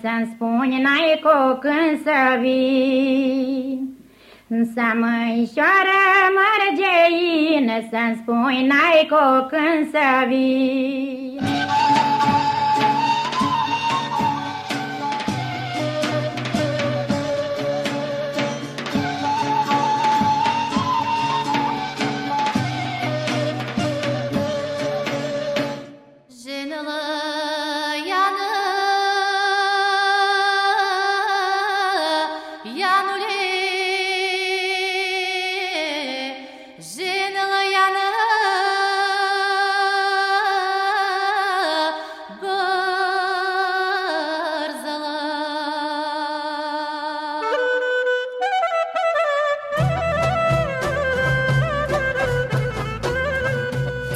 Să-mi spuni n-ai cu când să vin Să măișoară mărgeină Să-mi spuni n-ai cu când să vin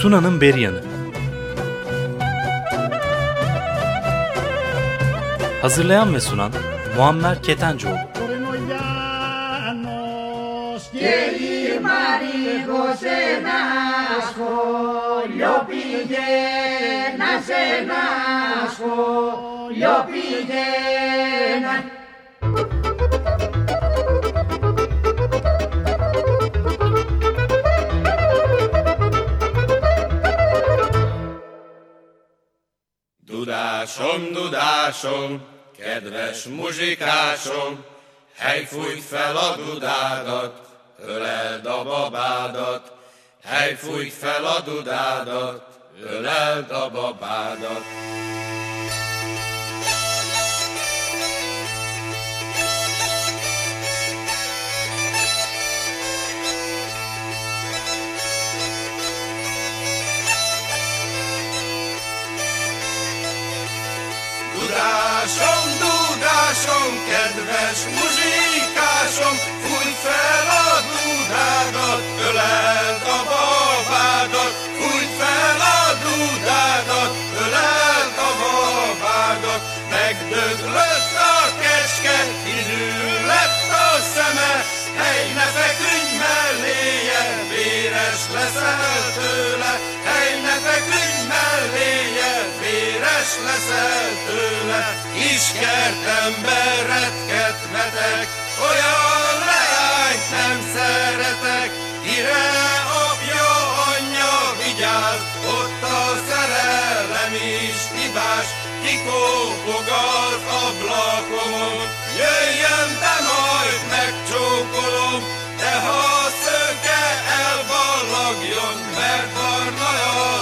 Tuna'nın Beri Hazırlayan ve sunan Muammer Ketencoğlu. Yo pillé, nace, yo pillé, Dudásom, dudásom, kedves muzsikásom, hely fújt fel a dudádat, öleld a babádat, hely fújt fel a dudádat, öleld a babádat. Dudásom, dudásom, kedves muzsikásom, fúj fel a dudádat, öleld a babádat, fúj fel a dudádat, öleld a babádat, megdöglött ne feküdj melléje, véres leszel tőle, hely ne feküdj melléje, véres leszel tőle, embert retkedvetek, olyan leányt nem szeretek, kire apja, anyja vigyáz, ott a szerelem is hibás, kikópog az ablakomon, jöjjön te majd megcsókolom, de ha szőke elballagjon, mert barna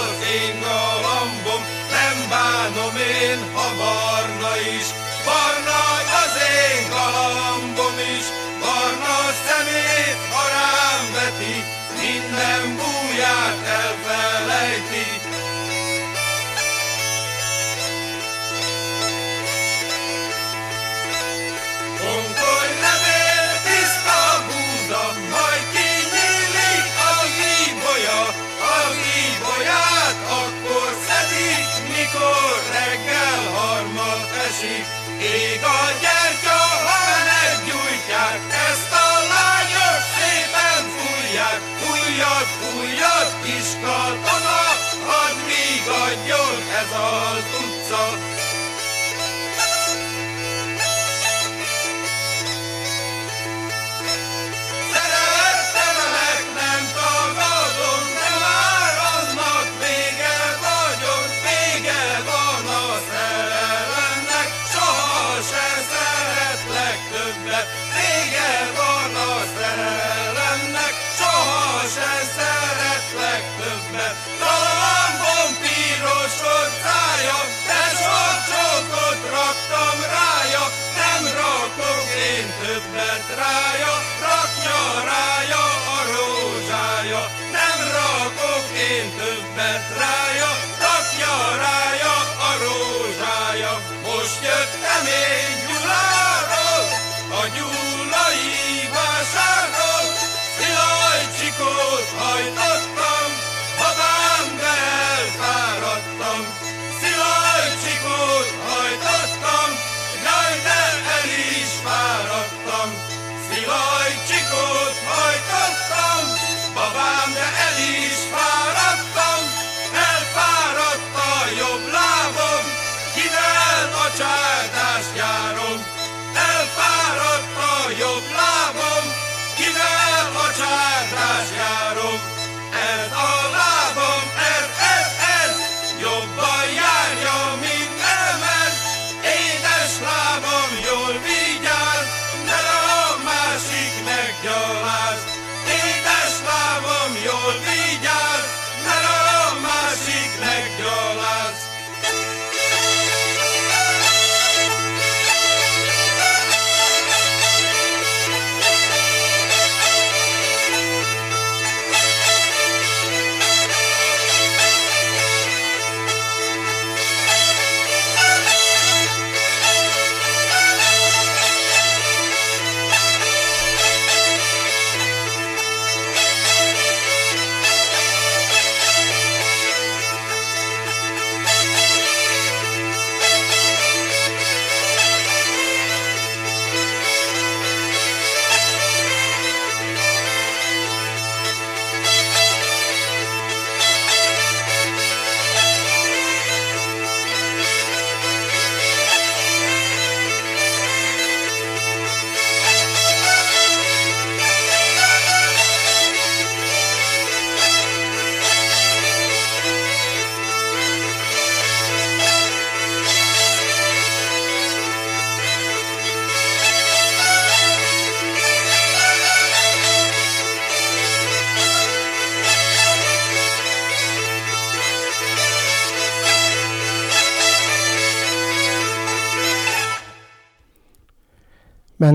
az én galambom, nem bánom én, ha barna is, barna az én galambom is, barna szemét, ha rám veti, minden búját elfelejti, többet rája, rakja rája a rózsája. Nem rakok én többet rája, rakja rája a rózsája. Most jöttem én Gyuláról, a gyulai vásárról, Szilajcsikót hajtottam, babám, de elfáradtam. Szilajcsikót hajtottam, Laj, csikót hajtottam, babám, de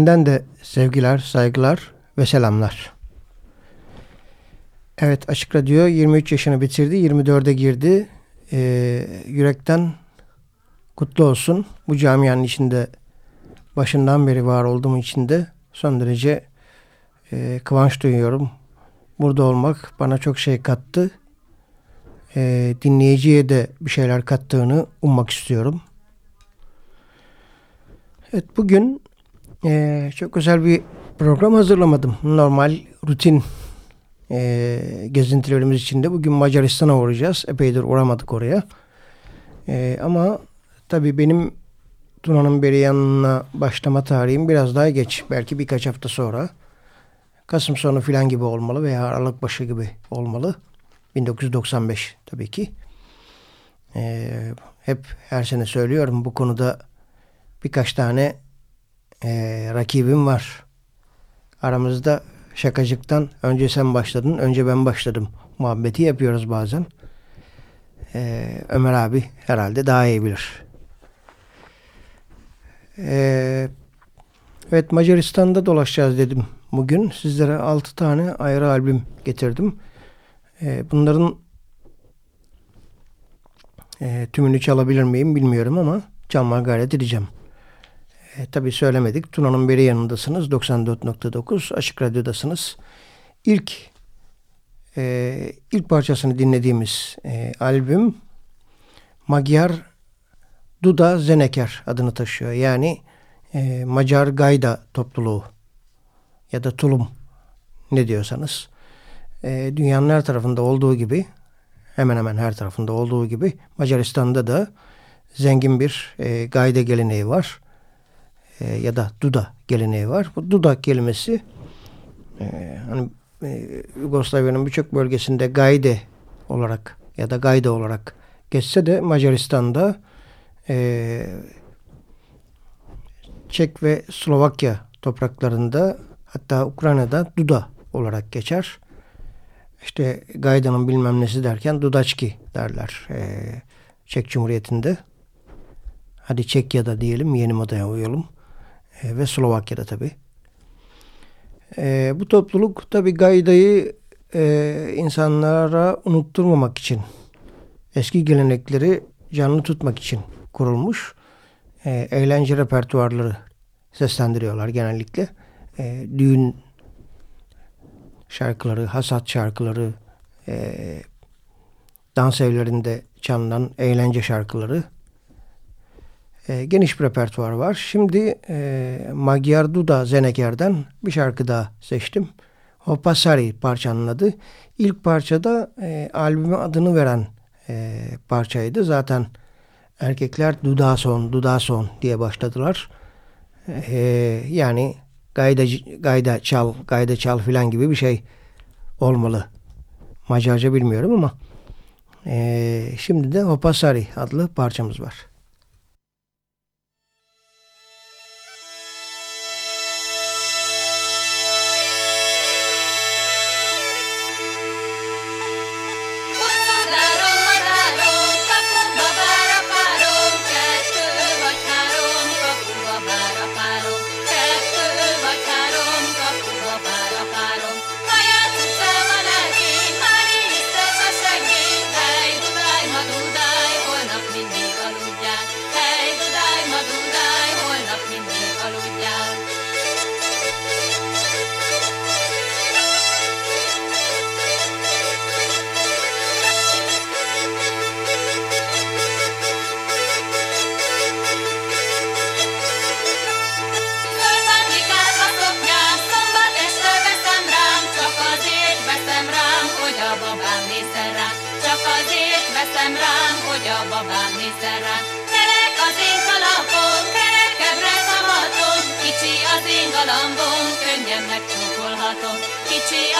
Benden de sevgiler, saygılar ve selamlar. Evet Açık Radyo 23 yaşını bitirdi, 24'e girdi. Ee, yürekten kutlu olsun. Bu camianın içinde başından beri var olduğum için de son derece e, kıvanç duyuyorum. Burada olmak bana çok şey kattı. E, dinleyiciye de bir şeyler kattığını ummak istiyorum. Evet bugün ee, çok özel bir program hazırlamadım. Normal rutin e, gezintilerimiz içinde. Bugün Macaristan'a uğrayacağız. Epeydir uğramadık oraya. E, ama tabii benim Tuna'nın beri yanına başlama tarihim biraz daha geç. Belki birkaç hafta sonra. Kasım sonu filan gibi olmalı veya Aralık başı gibi olmalı. 1995 tabii ki. E, hep her sene söylüyorum bu konuda birkaç tane e, rakibim var. Aramızda şakacıktan önce sen başladın, önce ben başladım. Muhabbeti yapıyoruz bazen. E, Ömer abi herhalde daha iyi bilir. E, evet Macaristan'da dolaşacağız dedim bugün. Sizlere 6 tane ayrı albüm getirdim. E, bunların e, tümünü çalabilir miyim bilmiyorum ama çalmaya gayret edeceğim. E, tabii söylemedik. Tuna'nın beri yanındasınız. 94.9 Açık Radyo'dasınız. İlk e, ilk parçasını dinlediğimiz e, albüm Magyar Duda Zeneker adını taşıyor. Yani e, Macar Gayda topluluğu ya da tulum ne diyorsanız. E, dünyanın her tarafında olduğu gibi hemen hemen her tarafında olduğu gibi Macaristan'da da zengin bir e, gayda geleneği var e, ya da duda geleneği var. Bu duda kelimesi e, hani e, Yugoslavya'nın birçok bölgesinde gayde olarak ya da gayde olarak geçse de Macaristan'da Çek ve Slovakya topraklarında hatta Ukrayna'da Duda olarak geçer. İşte Gayda'nın bilmem nesi derken Dudaçki derler e, Çek Cumhuriyeti'nde. Hadi Çekya'da diyelim yeni modaya uyalım. E, ve Slovakya'da tabi. E, bu topluluk tabi Gayda'yı e, insanlara unutturmamak için eski gelenekleri canlı tutmak için kurulmuş. E, eğlence repertuarları seslendiriyorlar genellikle. E, düğün şarkıları, hasat şarkıları, e, dans evlerinde çalınan eğlence şarkıları e, geniş bir repertuar var. Şimdi e, Magyar Duda Zeneker'den bir şarkı daha seçtim. Hopasari parçanın adı. İlk parçada e, albüme adını veren e, parçaydı. Zaten erkekler Dudason, Dudason diye başladılar. E, yani gayda, gayda çal, gayda çal filan gibi bir şey olmalı. Macarca bilmiyorum ama e, şimdi de Hopasari adlı parçamız var.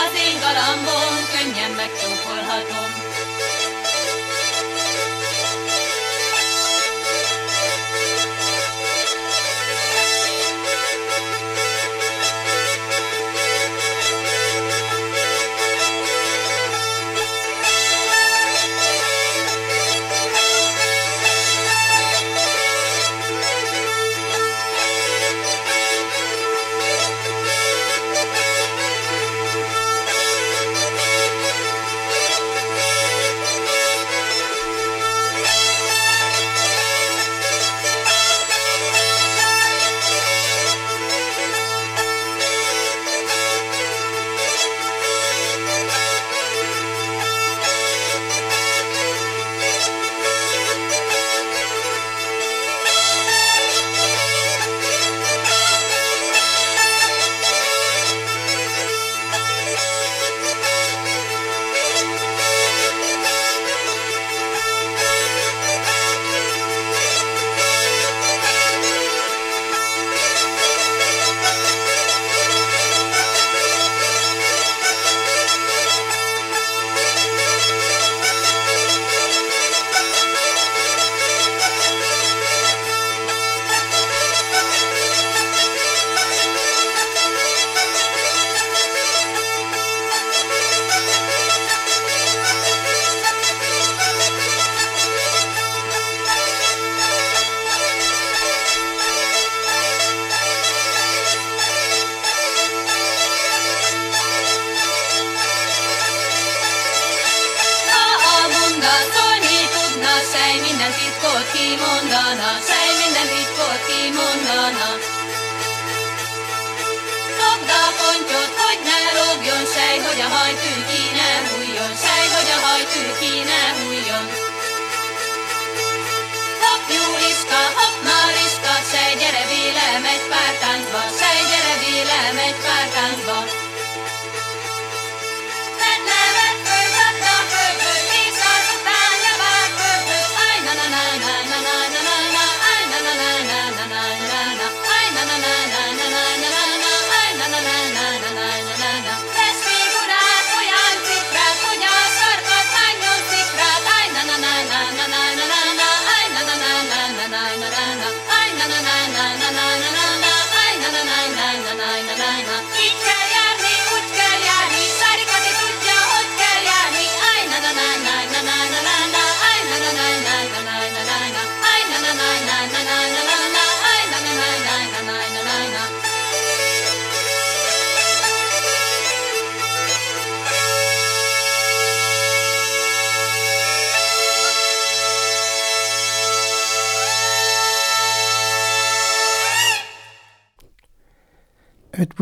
Az én galambom, könnyen megcsókolhatom.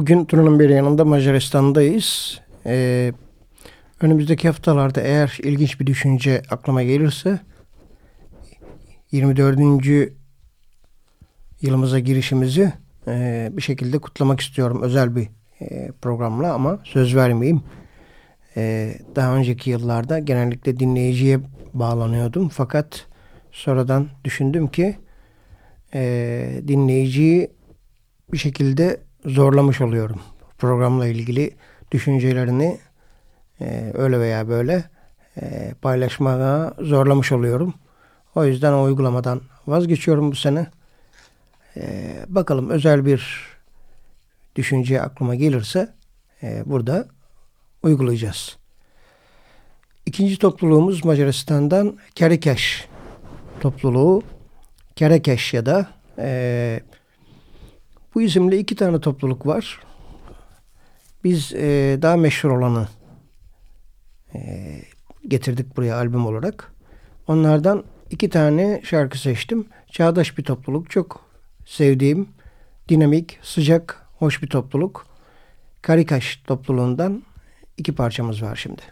Bugün Tuna'nın bir yanında Macaristan'dayız. Ee, önümüzdeki haftalarda eğer ilginç bir düşünce aklıma gelirse 24. yılımıza girişimizi e, bir şekilde kutlamak istiyorum özel bir e, programla ama söz vermeyeyim. E, daha önceki yıllarda genellikle dinleyiciye bağlanıyordum fakat sonradan düşündüm ki e, dinleyiciyi bir şekilde zorlamış oluyorum. Programla ilgili düşüncelerini e, öyle veya böyle e, paylaşmaya zorlamış oluyorum. O yüzden o uygulamadan vazgeçiyorum bu sene. E, bakalım özel bir düşünce aklıma gelirse burada uygulayacağız. İkinci topluluğumuz Macaristan'dan Kerekeş topluluğu. Kerekeş ya da e, bu isimle iki tane topluluk var. Biz e, daha meşhur olanı e, getirdik buraya albüm olarak. Onlardan iki tane şarkı seçtim. Çağdaş bir topluluk. Çok sevdiğim, dinamik, sıcak, hoş bir topluluk. Karikaş topluluğundan iki parçamız var şimdi.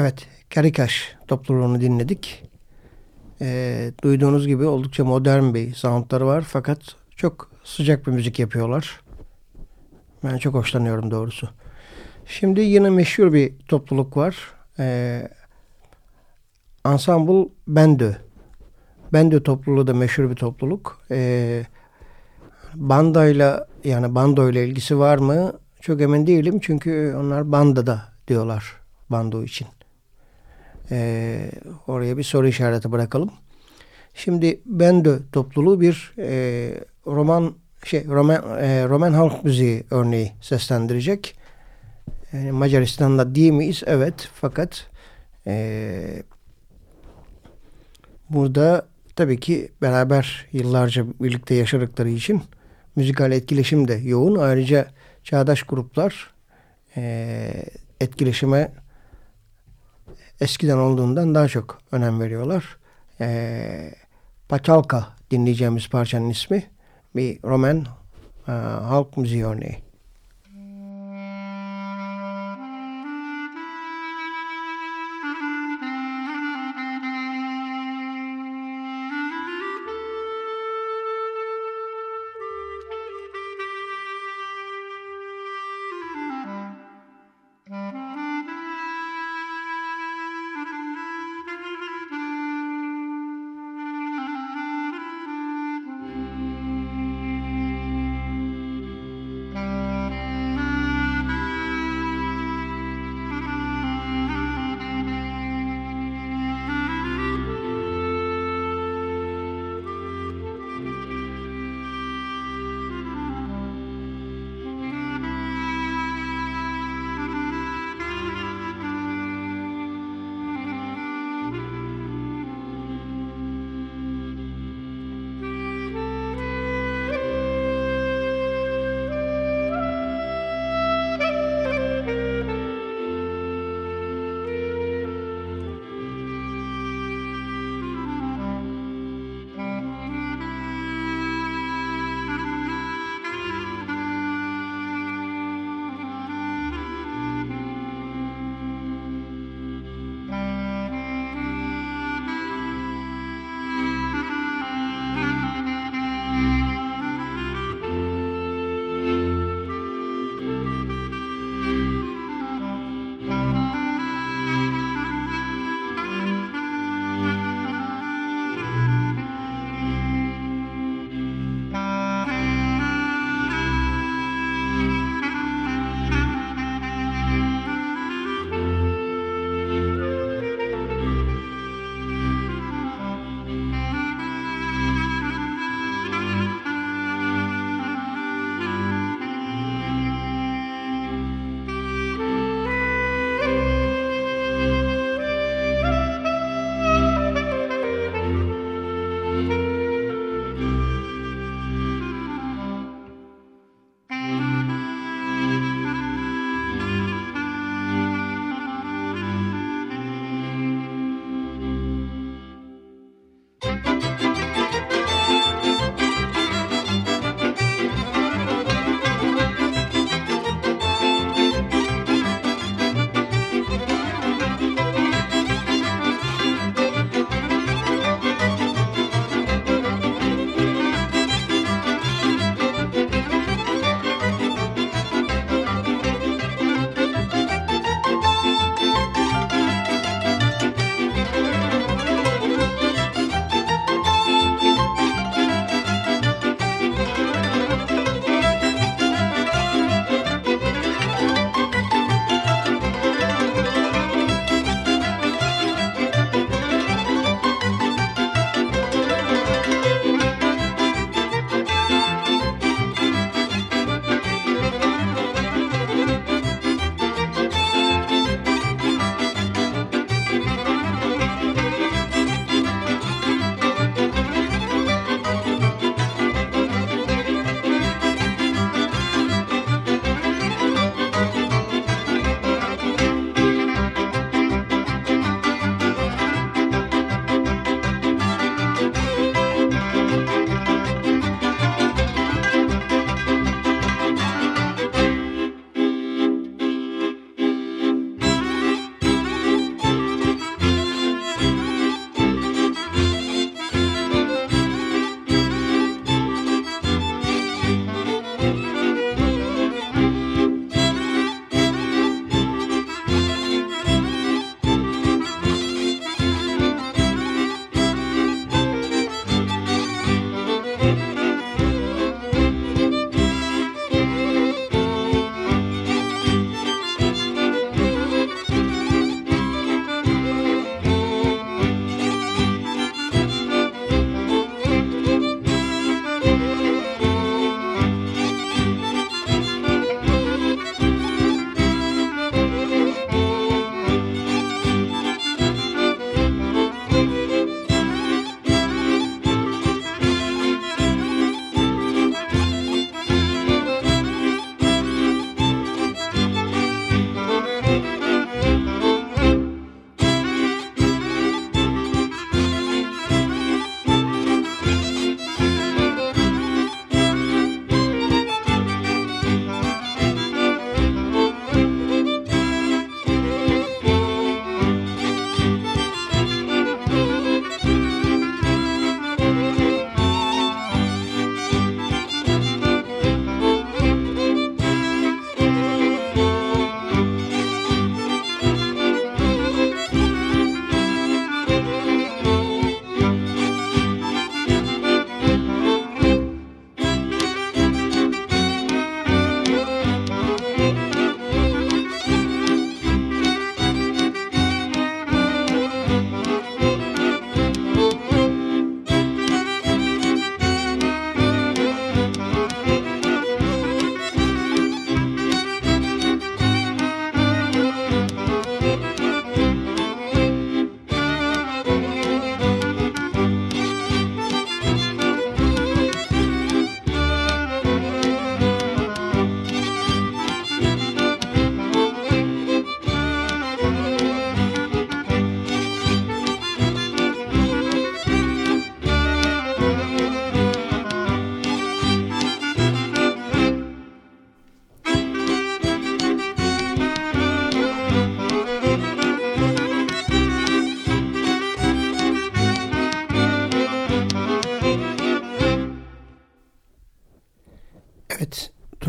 Evet, Karikaş topluluğunu dinledik. E, duyduğunuz gibi oldukça modern bir soundları var fakat çok sıcak bir müzik yapıyorlar. Ben çok hoşlanıyorum doğrusu. Şimdi yine meşhur bir topluluk var. E, Ensemble Bendö. Bendö topluluğu da meşhur bir topluluk. E, bandayla yani bando ile ilgisi var mı? Çok emin değilim çünkü onlar bandada diyorlar bando için. E, oraya bir soru işareti bırakalım. Şimdi Bendo topluluğu bir e, roman şey roman e, roman halk müziği örneği seslendirecek. E, Macaristan'da değil miyiz? Evet. Fakat e, burada tabii ki beraber yıllarca birlikte yaşadıkları için müzikal etkileşim de yoğun. Ayrıca çağdaş gruplar e, etkileşime eskiden olduğundan daha çok önem veriyorlar. E, Paçalka dinleyeceğimiz parçanın ismi bir Roman e, halk müziği örneği.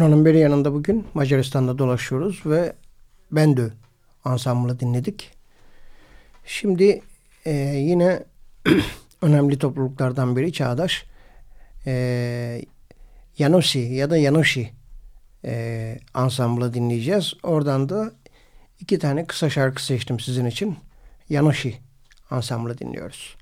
Tuna'nın beri yanında bugün Macaristan'da dolaşıyoruz ve Bendö ansamblı dinledik. Şimdi e, yine önemli topluluklardan biri Çağdaş e, Yanosi ya da Yanoshi e, ansamblı dinleyeceğiz. Oradan da iki tane kısa şarkı seçtim sizin için. Yanoshi ansamblı dinliyoruz.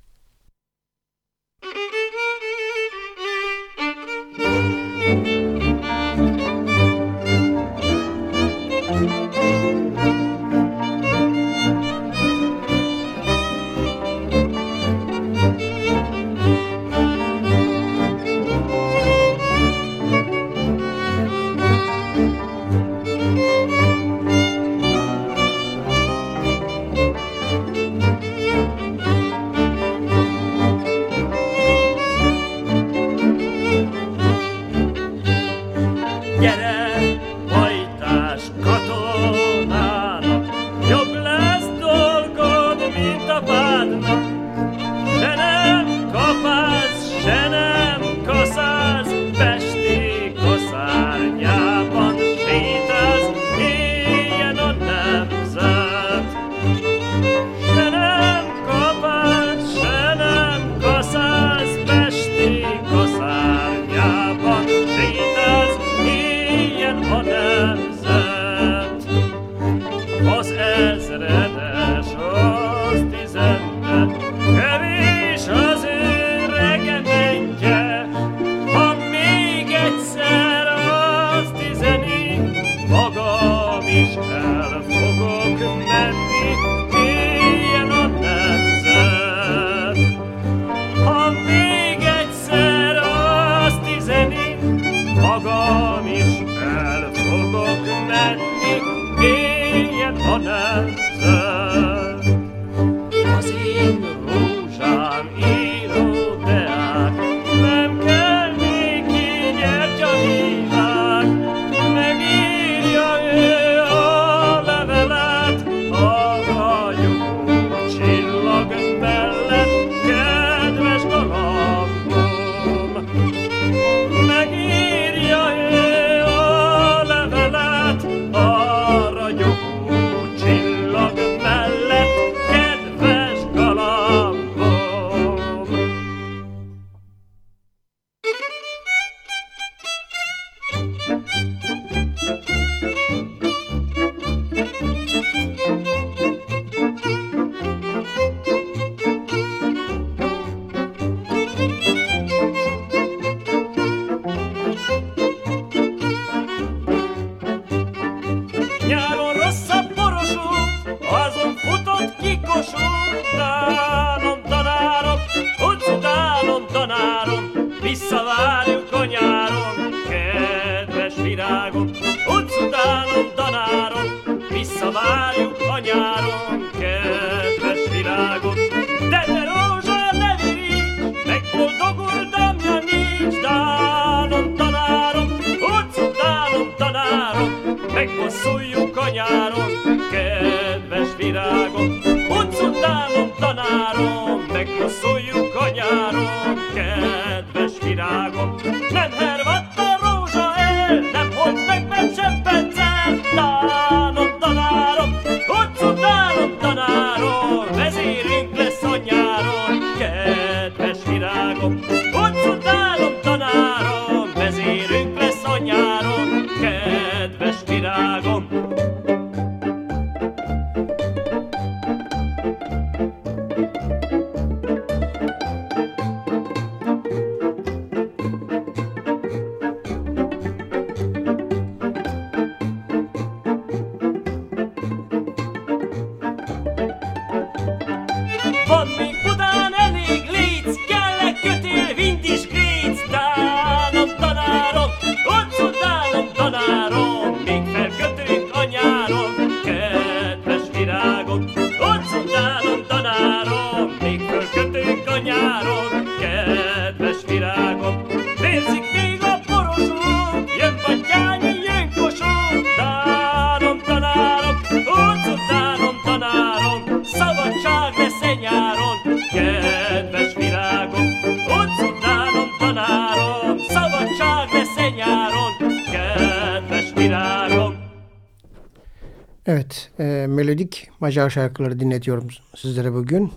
Melodik Macar şarkıları dinletiyorum sizlere bugün.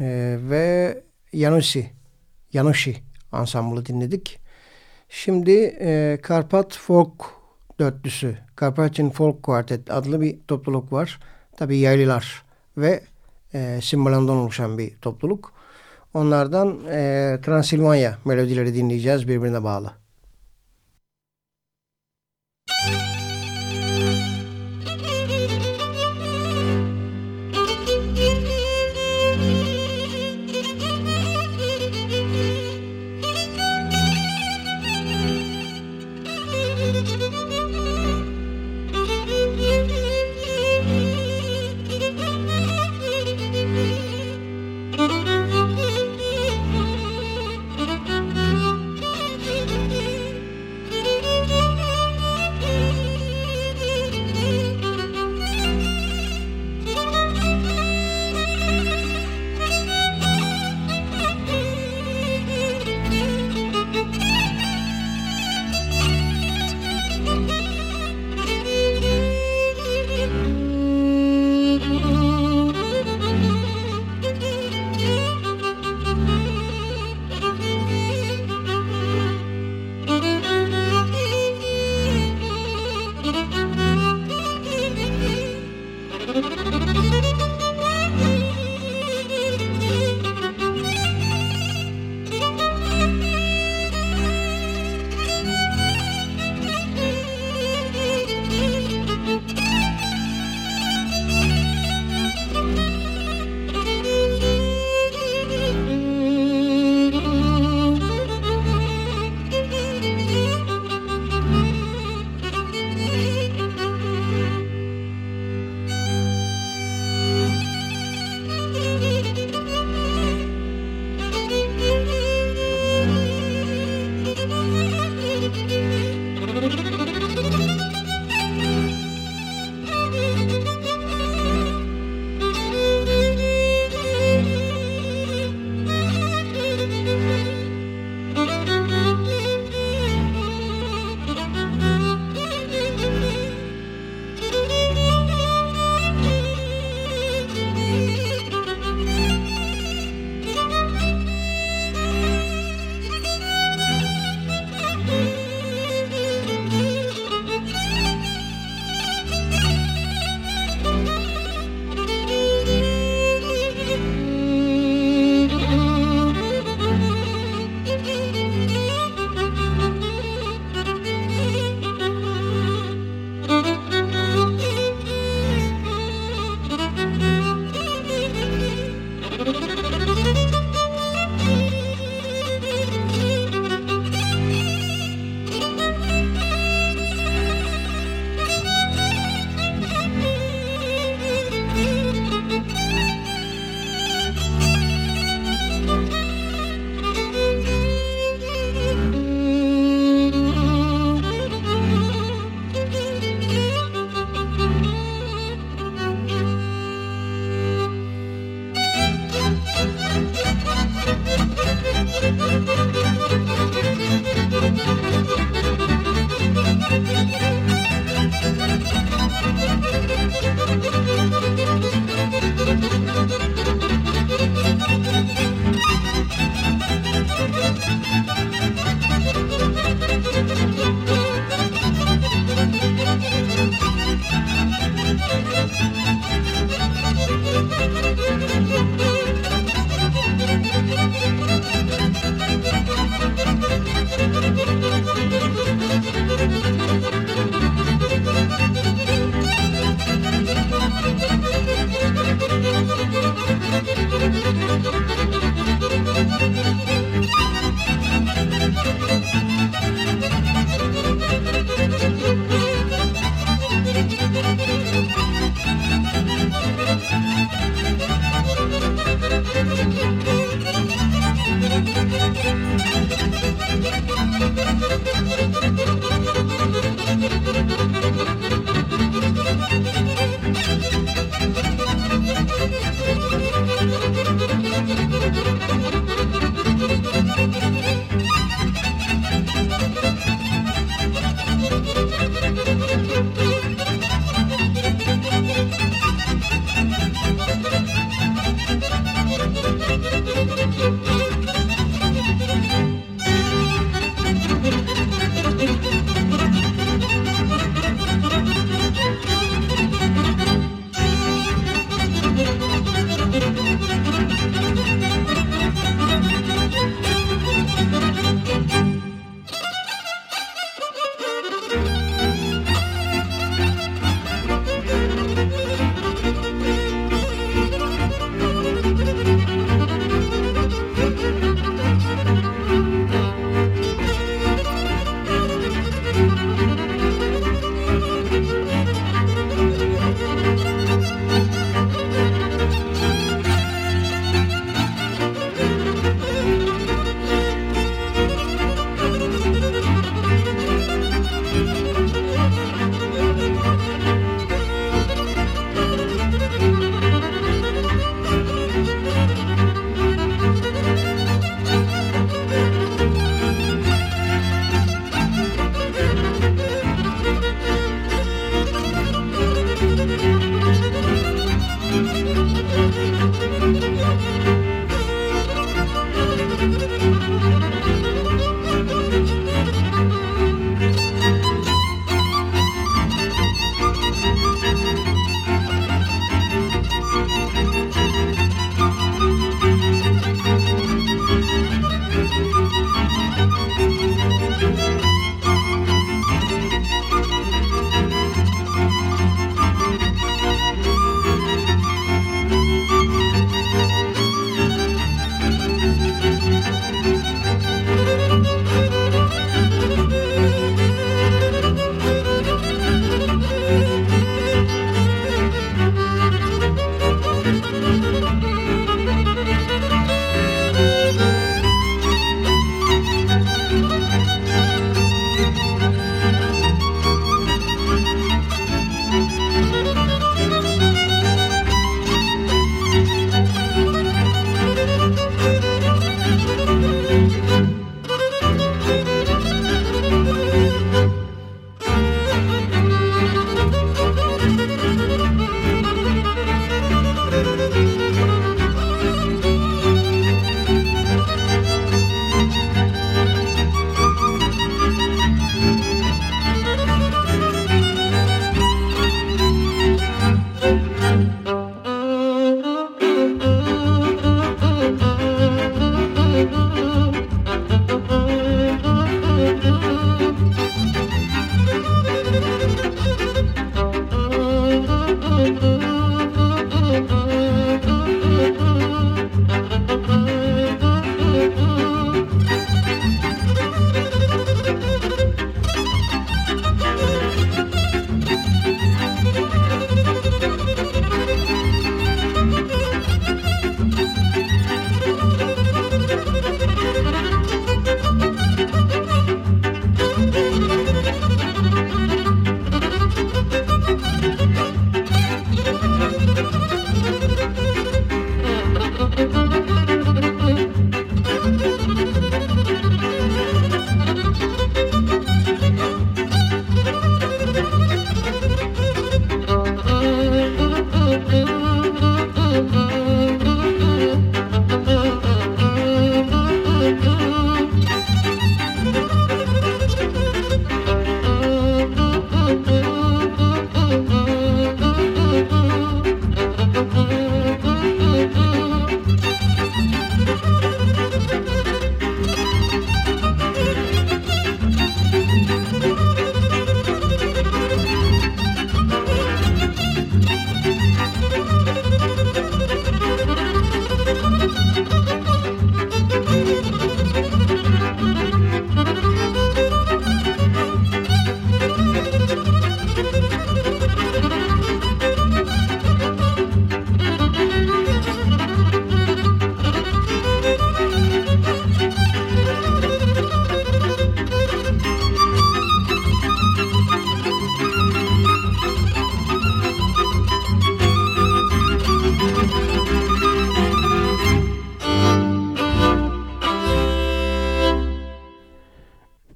E, ve Yanusi, Yanushi ansamblı dinledik. Şimdi e, Karpat Folk dörtlüsü, Carpathian Folk Quartet adlı bir topluluk var. Tabii yaylılar ve e, simbalandan oluşan bir topluluk. Onlardan e, Transilvanya melodileri dinleyeceğiz birbirine bağlı.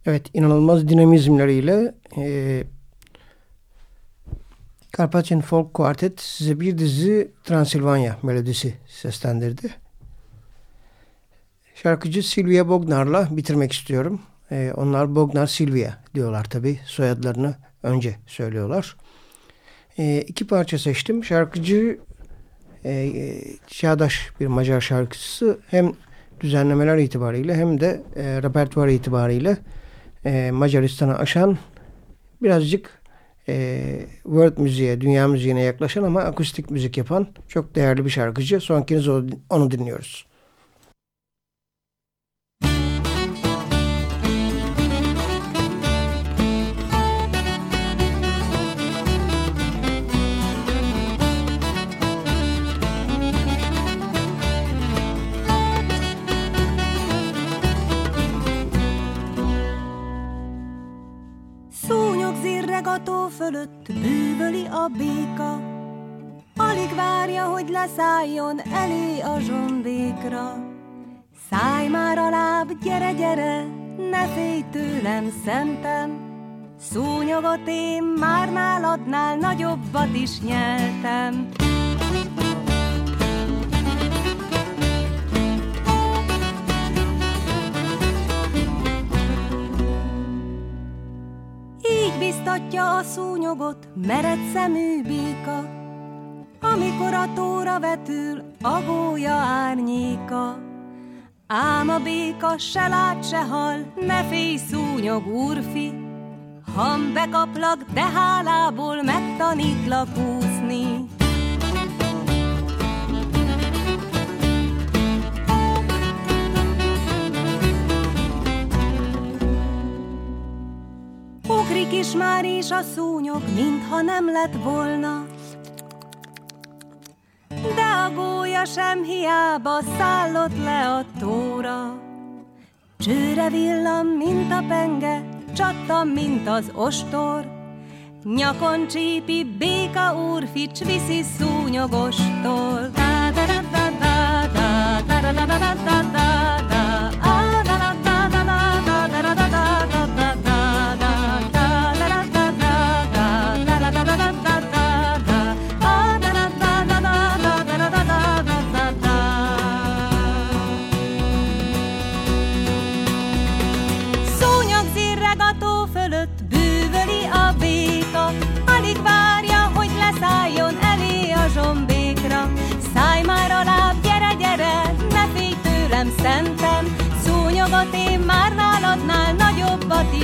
Evet inanılmaz dinamizmleriyle e, Carpathian Folk Quartet size bir dizi Transilvanya melodisi seslendirdi. Şarkıcı Silvia Bognar'la bitirmek istiyorum. Ee, onlar Bognar Silvia diyorlar tabi. Soyadlarını önce söylüyorlar. Ee, iki parça seçtim. Şarkıcı e, çağdaş bir Macar şarkıcısı hem düzenlemeler itibariyle hem de e, repertuar itibariyle e, Macaristan'a aşan birazcık e, world müziğe, dünya müziğine yaklaşan ama akustik müzik yapan çok değerli bir şarkıcı. Son kez onu dinliyoruz. Fölött bűvöli a béka, alig várja, hogy leszálljon elé a zsombékra. Szállj már a láb, gyere, gyere, ne félj tőlem, szentem, Szúnyogot én már náladnál nagyobbat is nyeltem. Biztatja a szúnyogot, mered szemű béka, amikor a tóra vetül a gólya árnyéka. Ám a béka se lát, se hal, ne félj szúnyog úrfi, Ham bekaplak, de hálából megtanítlak úszni. Ugrik is már is a szúnyog, mintha nem lett volna. De a gólya sem hiába szállott le a tóra. Csőre villam, mint a penge, csattam, mint az ostor. Nyakon csípi, béka úrfics viszi szúnyogostól.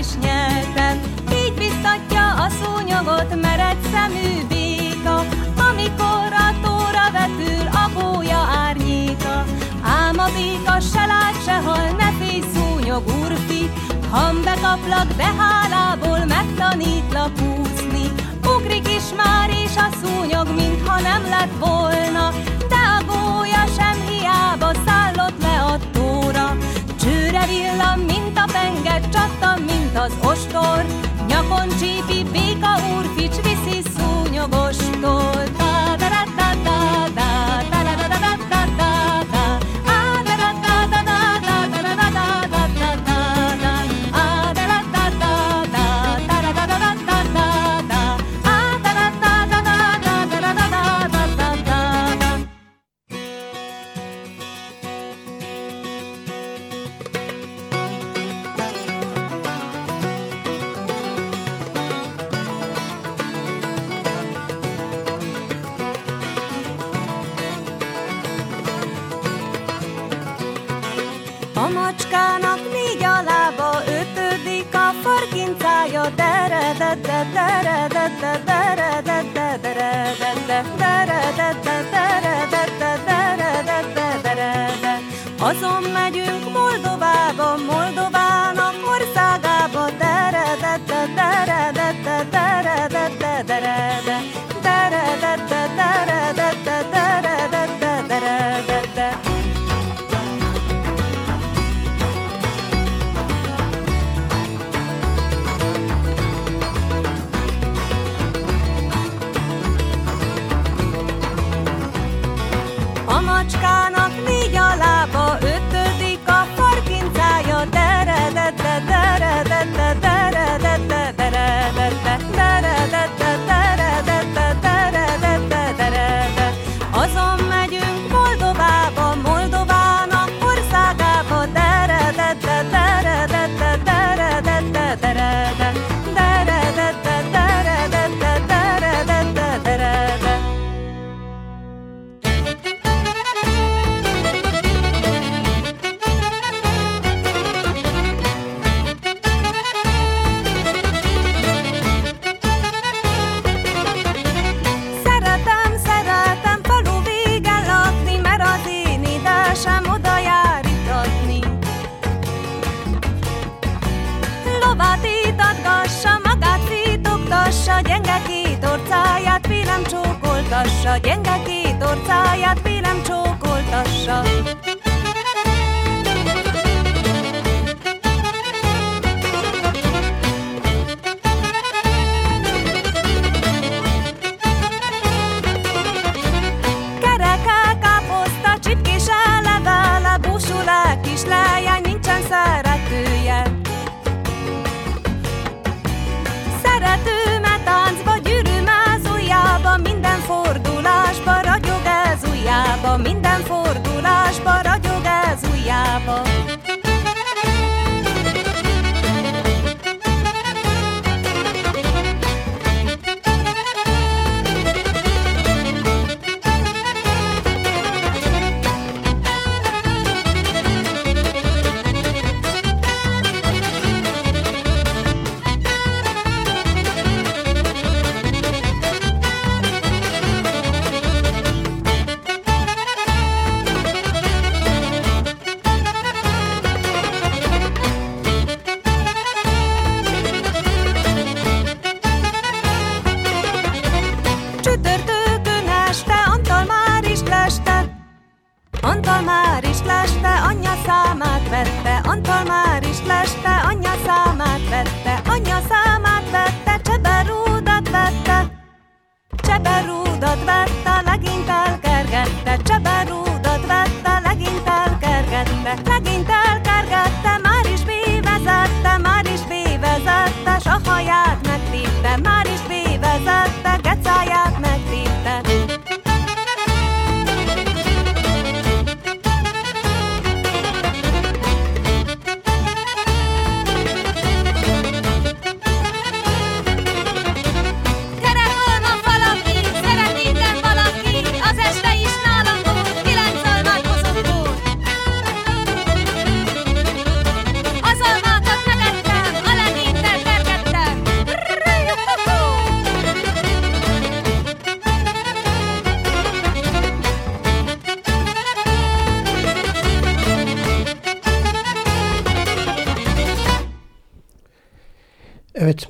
Is nyertem. Így biztatja a szúnyogot mered szemű béka, amikor a tóra vetül a gólya árnyéka. Ám a béka se lát, se hal, ne félj szúnyog úrfi, ham bekaplak, de hálából megtanítlak úszni. Ugrik is már, és a szúnyog, mintha nem lett volna, de a gólya sem hiába szállott le a tóra. Csőre villam, mint a penge, csattam, mint az ostor, nyakon csípi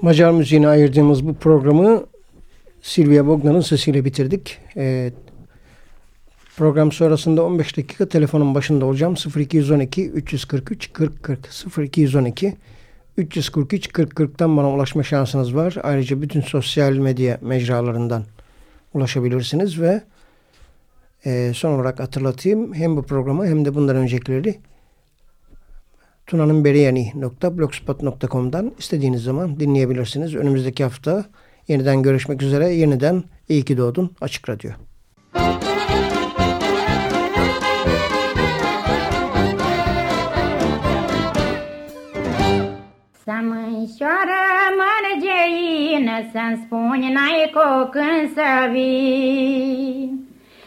Macar müziğine ayırdığımız bu programı Silvia Bognar'ın sesiyle bitirdik. Ee, program sonrasında 15 dakika telefonun başında olacağım. 0212 343 40 40 0212 343 40 40'tan bana ulaşma şansınız var. Ayrıca bütün sosyal medya mecralarından ulaşabilirsiniz ve e, son olarak hatırlatayım hem bu programı hem de bundan öncekileri tunanınberiyani.blogspot.com'dan istediğiniz zaman dinleyebilirsiniz. Önümüzdeki hafta yeniden görüşmek üzere. Yeniden iyi ki doğdun Açık Radyo. Să mânșoară mărgeină, Să-mi spuni n-ai cu când să vii.